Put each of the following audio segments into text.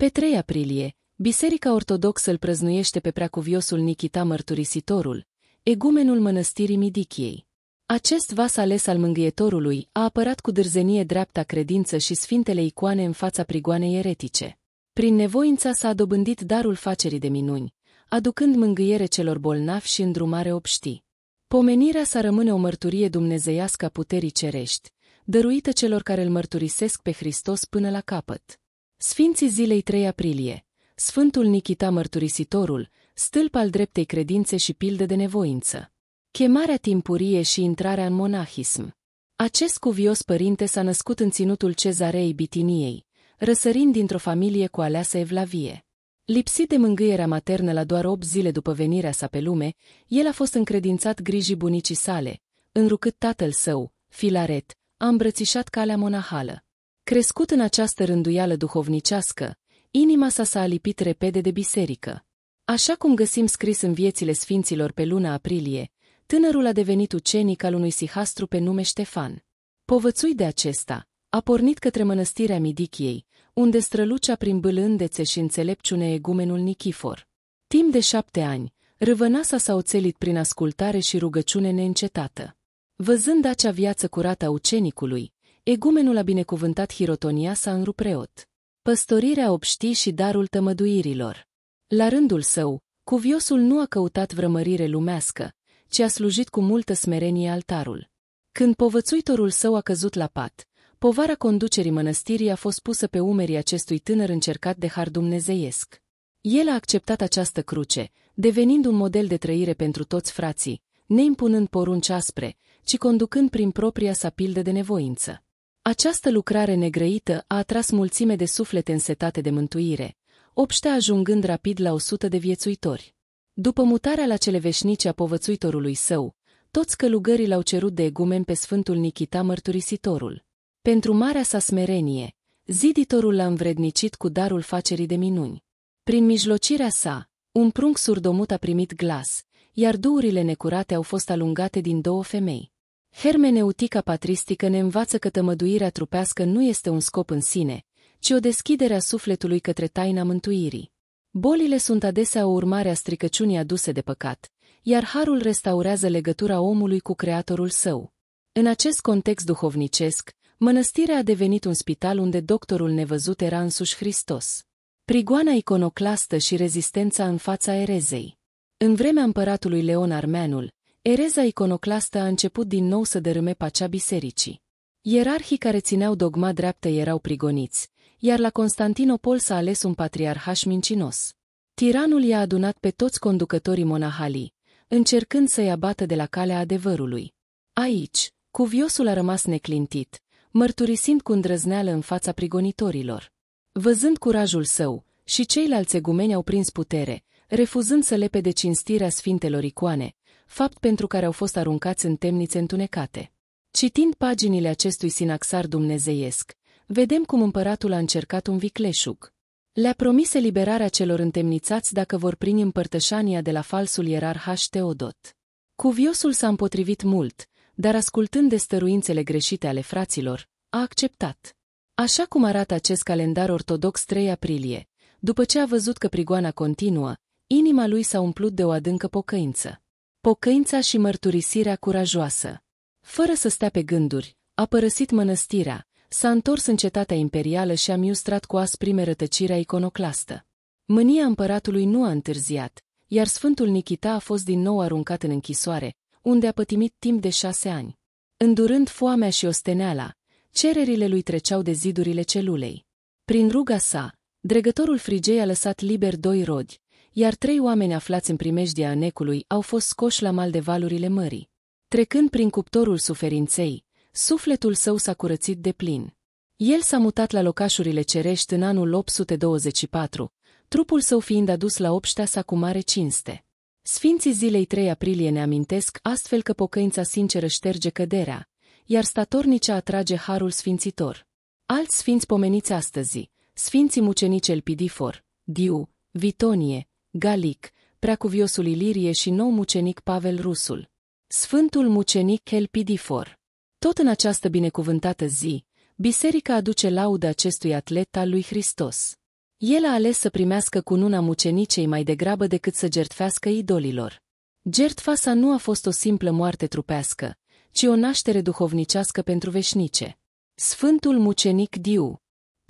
Pe 3 aprilie, Biserica Ortodoxă îl prăznuiește pe preacuviosul Nikita Mărturisitorul, egumenul mănăstirii Midichiei. Acest vas ales al mângâietorului a apărat cu dârzenie dreapta credință și sfintele icoane în fața prigoanei eretice. Prin nevoința s-a dobândit darul facerii de minuni, aducând mângâiere celor bolnavi și îndrumare obștii. Pomenirea sa rămâne o mărturie dumnezeiască a puterii cerești, dăruită celor care îl mărturisesc pe Hristos până la capăt. Sfinții zilei 3 aprilie Sfântul Nikita Mărturisitorul, stâlp al dreptei credințe și pildă de nevoință. Chemarea timpurie și intrarea în monahism. Acest cuvios părinte s-a născut în ținutul cezarei Bitiniei, răsărind dintr-o familie cu aleasă evlavie. Lipsit de mângâierea maternă la doar 8 zile după venirea sa pe lume, el a fost încredințat grijii bunicii sale, înrucât tatăl său, Filaret, a îmbrățișat calea monahală. Crescut în această rânduială duhovnicească, inima sa s-a alipit repede de biserică. Așa cum găsim scris în viețile sfinților pe luna aprilie, tânărul a devenit ucenic al unui sihastru pe nume Ștefan. Povățui de acesta, a pornit către mănăstirea Midichiei, unde strălucea prin bâlândețe și înțelepciune egumenul Nichifor. Timp de șapte ani, râvănasa s-a oțelit prin ascultare și rugăciune neîncetată. Văzând acea viață curată a ucenicului, egumenul a binecuvântat hirotonia sa în rupreot. Păstorirea obștii și darul tămăduirilor. La rândul său, cuviosul nu a căutat vrămărire lumească, ci a slujit cu multă smerenie altarul. Când povățuitorul său a căzut la pat, povara conducerii mănăstirii a fost pusă pe umerii acestui tânăr încercat de har dumnezeiesc. El a acceptat această cruce, devenind un model de trăire pentru toți frații, neimpunând porunci aspre, ci conducând prin propria sa pildă de nevoință. Această lucrare negrăită a atras mulțime de suflete însetate de mântuire, obștea ajungând rapid la o sută de viețuitori. După mutarea la cele veșnice a povățuitorului său, toți călugării l-au cerut de egumen pe Sfântul Nichita Mărturisitorul. Pentru marea sa smerenie, ziditorul l-a învrednicit cu darul facerii de minuni. Prin mijlocirea sa, un prunc surdomut a primit glas, iar duurile necurate au fost alungate din două femei. Hermeneutica patristică ne învață că tămăduirea trupească nu este un scop în sine, ci o deschidere a sufletului către taina mântuirii. Bolile sunt adesea o urmare a stricăciunii aduse de păcat, iar harul restaurează legătura omului cu creatorul său. În acest context duhovnicesc, mănăstirea a devenit un spital unde doctorul nevăzut era însuși Hristos. Prigoana iconoclastă și rezistența în fața erezei. În vremea împăratului Leon Armeanul, ereza iconoclastă a început din nou să dărâme pacea bisericii. Ierarhii care țineau dogma dreaptă erau prigoniți, iar la Constantinopol s-a ales un patriarhaș mincinos. Tiranul i-a adunat pe toți conducătorii monahalii, încercând să-i abată de la calea adevărului. Aici, cuviosul a rămas neclintit, mărturisind cu îndrăzneală în fața prigonitorilor. Văzând curajul său, și ceilalți egumeni au prins putere, refuzând să lepe de cinstirea sfintelor icoane, fapt pentru care au fost aruncați în temnițe întunecate. Citind paginile acestui sinaxar dumnezeiesc, vedem cum împăratul a încercat un vicleșug. Le-a promis eliberarea celor întemnițați dacă vor primi împărtășania de la falsul ierarh Teodot. Cuviosul s-a împotrivit mult, dar ascultând de stăruințele greșite ale fraților, a acceptat. Așa cum arată acest calendar ortodox 3 aprilie, după ce a văzut că prigoana continuă, inima lui s-a umplut de o adâncă pocăință. Pocăința și mărturisirea curajoasă. Fără să stea pe gânduri, a părăsit mănăstirea, s-a întors în cetatea imperială și a miustrat cu asprime rătăcirea iconoclastă. Mânia împăratului nu a întârziat, iar Sfântul Nichita a fost din nou aruncat în închisoare, unde a pătimit timp de șase ani. Îndurând foamea și osteneala, cererile lui treceau de zidurile celulei. Prin ruga sa, dregătorul frigei a lăsat liber doi rodi, iar trei oameni aflați în primejdia anecului au fost scoși la mal de valurile mării. Trecând prin cuptorul suferinței, sufletul său s-a curățit de plin. El s-a mutat la locașurile cerești în anul 824, trupul său fiind adus la obștea sa cu mare cinste. Sfinții zilei 3 aprilie ne amintesc astfel că pocăința sinceră șterge căderea, iar statornicea atrage harul sfințitor. Alți sfinți pomeniți astăzi, sfinții mucenici Elpidifor, Diu, Vitonie, Galic, preacuviosul Ilirie și nou mucenic Pavel Rusul. Sfântul mucenic Elpidifor. Tot în această binecuvântată zi, biserica aduce laudă acestui atlet al lui Hristos. El a ales să primească cununa mucenicei mai degrabă decât să gertfească idolilor. Gertfa sa nu a fost o simplă moarte trupească, ci o naștere duhovnicească pentru veșnice. Sfântul mucenic Diu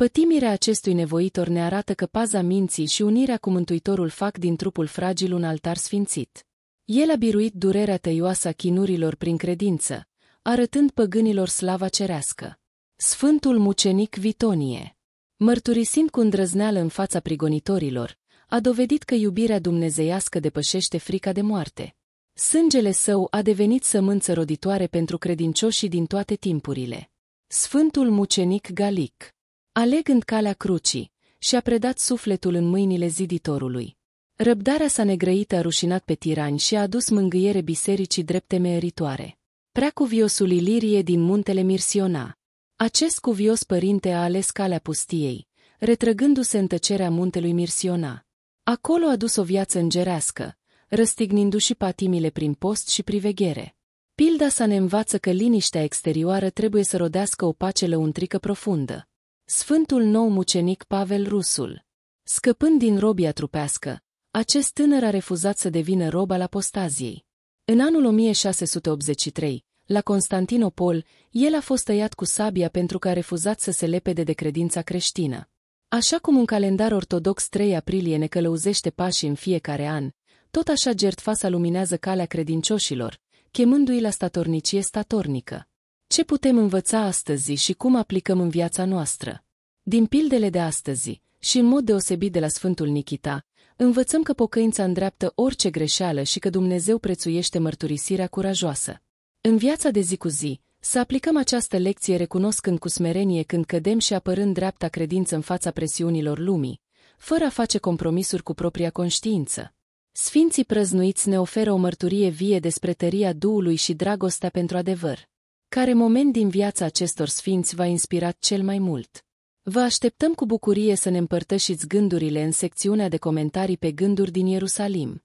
Pătimirea acestui nevoitor ne arată că paza minții și unirea cu Mântuitorul fac din trupul fragil un altar sfințit. El a biruit durerea tăioasă a chinurilor prin credință, arătând păgânilor slava cerească. Sfântul mucenic Vitonie Mărturisind cu îndrăzneală în fața prigonitorilor, a dovedit că iubirea dumnezeiască depășește frica de moarte. Sângele său a devenit sămânță roditoare pentru credincioșii din toate timpurile. Sfântul mucenic Galic Alegând calea crucii, și-a predat sufletul în mâinile ziditorului. Răbdarea sa negrăită a rușinat pe tirani și a adus mângâiere bisericii drepte meritoare. Preacuviosul Ilirie din muntele Mirsiona. Acest cuvios părinte a ales calea pustiei, retrăgându-se în tăcerea muntelui Mirsiona. Acolo a dus o viață îngerească, răstignindu-și patimile prin post și priveghere. Pilda sa ne învață că liniștea exterioară trebuie să rodească o pace lăuntrică profundă. Sfântul nou mucenic Pavel Rusul Scăpând din robia trupească, acest tânăr a refuzat să devină rob al apostaziei. În anul 1683, la Constantinopol, el a fost tăiat cu sabia pentru că a refuzat să se lepede de credința creștină. Așa cum un calendar ortodox 3 aprilie ne călăuzește pașii în fiecare an, tot așa Gertfasa luminează calea credincioșilor, chemându-i la statornicie statornică. Ce putem învăța astăzi și cum aplicăm în viața noastră? Din pildele de astăzi, și în mod deosebit de la Sfântul Nichita, învățăm că pocăința îndreaptă orice greșeală și că Dumnezeu prețuiește mărturisirea curajoasă. În viața de zi cu zi, să aplicăm această lecție recunoscând cu smerenie când cădem și apărând dreapta credință în fața presiunilor lumii, fără a face compromisuri cu propria conștiință. Sfinții prăznuiți ne oferă o mărturie vie despre tăria Duhului și dragostea pentru adevăr. Care moment din viața acestor sfinți v-a inspirat cel mai mult? Vă așteptăm cu bucurie să ne împărtășiți gândurile în secțiunea de comentarii pe gânduri din Ierusalim.